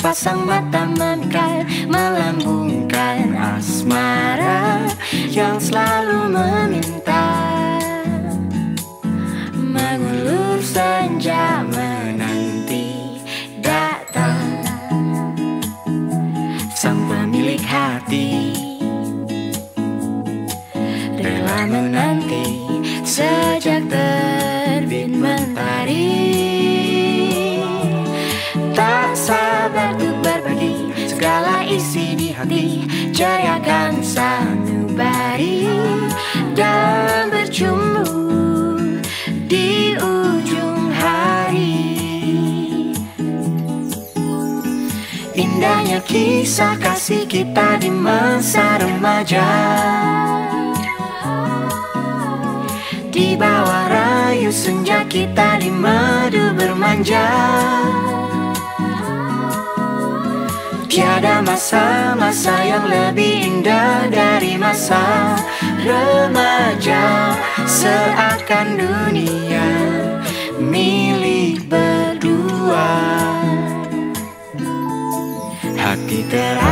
Sepasang mata memikat Melambungkan asmara Yang selalu meminta. Mengulur senja menanti datang. Sang hati Ceriakan sanubari dan berjumpa di ujung hari. Indahnya kisah kasih kita di masa remaja. Di bawah rayu senja kita di madu bermanja Tiada masa-masa yang lebih indah dari masa remaja Seakan dunia milik berdua. Hati terasa